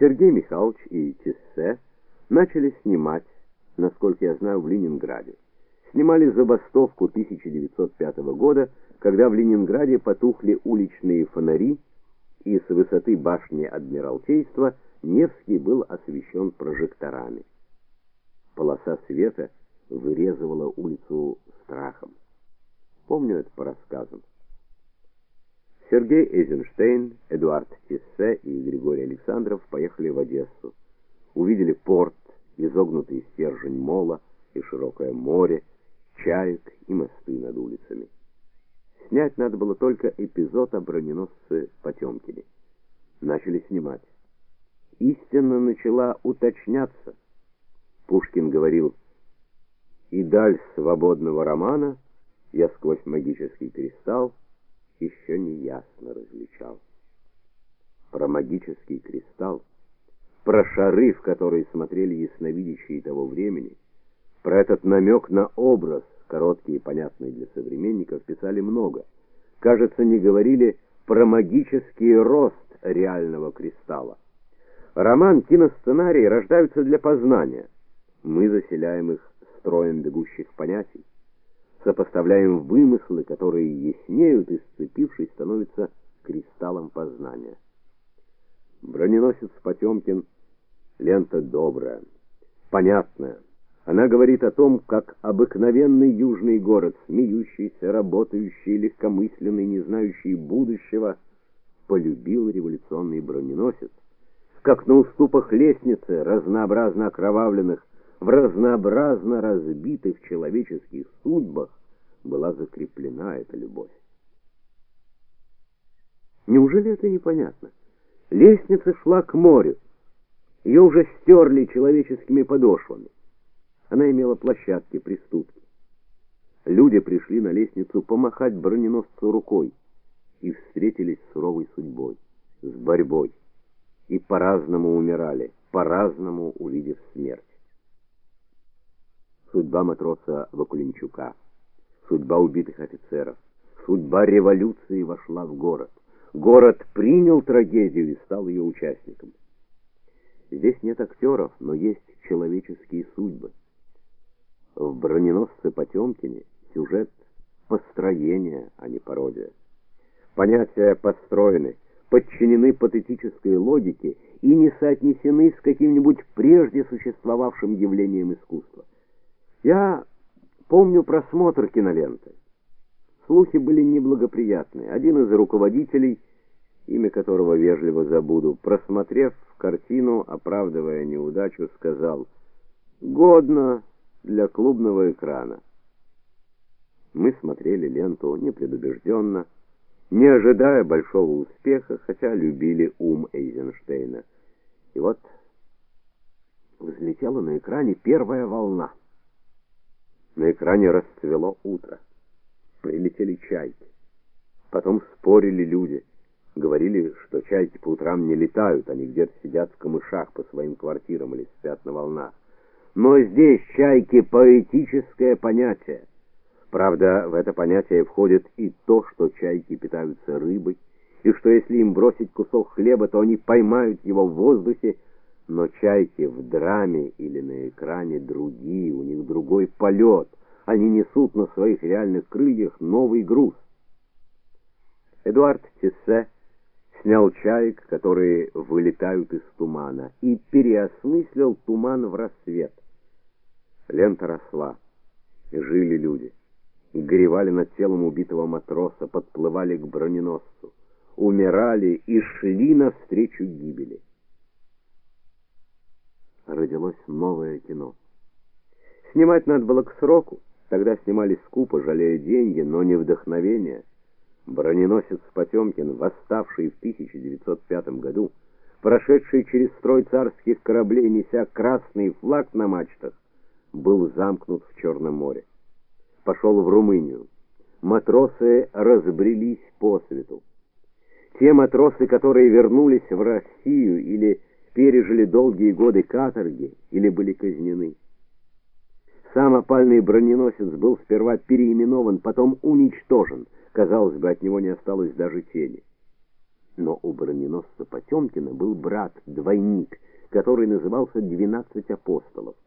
Сергей Михайлович и Тиссе начали снимать, насколько я знаю, в Ленинграде. Снимали забастовку 1905 года, когда в Ленинграде потухли уличные фонари, и с высоты башни Адмиралтейства Невский был освещен прожекторами. Полоса света вырезывала улицу страхом. Помню это по рассказам. Сергей Эйзенштейн, Эдуард Тиссе и Григорий Александров поехали в Одессу. Увидели порт, изогнутый стержень мола и широкое море, чаек и мосты над улицами. Снять надо было только эпизод о броненосце Потемкине. Начали снимать. Истина начала уточняться. Пушкин говорил: "И даль свободного романа я сквозь магический кристалл еще не ясно различал. Про магический кристалл, про шары, в которые смотрели ясновидящие того времени, про этот намек на образ, короткий и понятный для современников, писали много. Кажется, не говорили про магический рост реального кристалла. Роман, киносценарий рождаются для познания. Мы заселяем их строем бегущих понятий сопоставляем вымыслы, которые яснеют и сцепившись становятся кристаллом познания. Броненосец Потемкин лента добрая, понятная. Она говорит о том, как обыкновенный южный город, смеющийся, работающий, легкомысленный, не знающий будущего, полюбил революционный броненосец, как на уступах лестницы, разнообразно окровавленных, в разнообразно разбитых человеческих судьбах была закреплена эта любовь. Неужели это непонятно? Лестница шла к морю. Ее уже стерли человеческими подошвами. Она имела площадки, приступки. Люди пришли на лестницу помахать броненосцу рукой и встретились с суровой судьбой, с борьбой. И по-разному умирали, по-разному увидев смерть судьба матроса Вакуленчука, судьба убитых офицеров, судьба революции вошла в город. Город принял трагедию и стал ее участником. Здесь нет актеров, но есть человеческие судьбы. В броненосце Потемкине сюжет построения, а не пародия. Понятия построены, подчинены патетической логике и не соотнесены с каким-нибудь прежде существовавшим явлением искусства. Я помню просмотр киноленты. Слухи были неблагоприятные. Один из руководителей, имя которого вежливо забуду, просмотрев картину, оправдывая неудачу, сказал: "Годно для клубного экрана". Мы смотрели ленту непредубежденно, не ожидая большого успеха, хотя любили ум Эйзенштейна. И вот взлетела на экране первая волна. На экране расцвело утро. Прилетели чайки. Потом спорили люди. Говорили, что чайки по утрам не летают, они где-то сидят в камышах по своим квартирам или спят на волнах. Но здесь чайки поэтическое понятие. Правда, в это понятие входит и то, что чайки питаются рыбой, и что если им бросить кусок хлеба, то они поймают его в воздухе но чайки в драме или на экране другие, у них другой полет. Они несут на своих реальных крыльях новый груз. Эдуард Тиссе снял чаек, которые вылетают из тумана, и переосмыслил туман в рассвет. Лента росла, и жили люди. Горевали над телом убитого матроса, подплывали к броненосцу, умирали и шли навстречу гибели родилось новое кино. Снимать надо было к сроку, тогда снимали скупо, жалея деньги, но не вдохновение. Броненосец Потемкин, восставший в 1905 году, прошедший через строй царских кораблей, неся красный флаг на мачтах, был замкнут в Черном море. Пошел в Румынию. Матросы разбрелись по свету. Те матросы, которые вернулись в Россию или пережили долгие годы каторги или были казнены. Сам опальный броненосец был сперва переименован, потом уничтожен. Казалось бы, от него не осталось даже тени. Но у броненосца Потемкина был брат, двойник, который назывался «Двенадцать апостолов».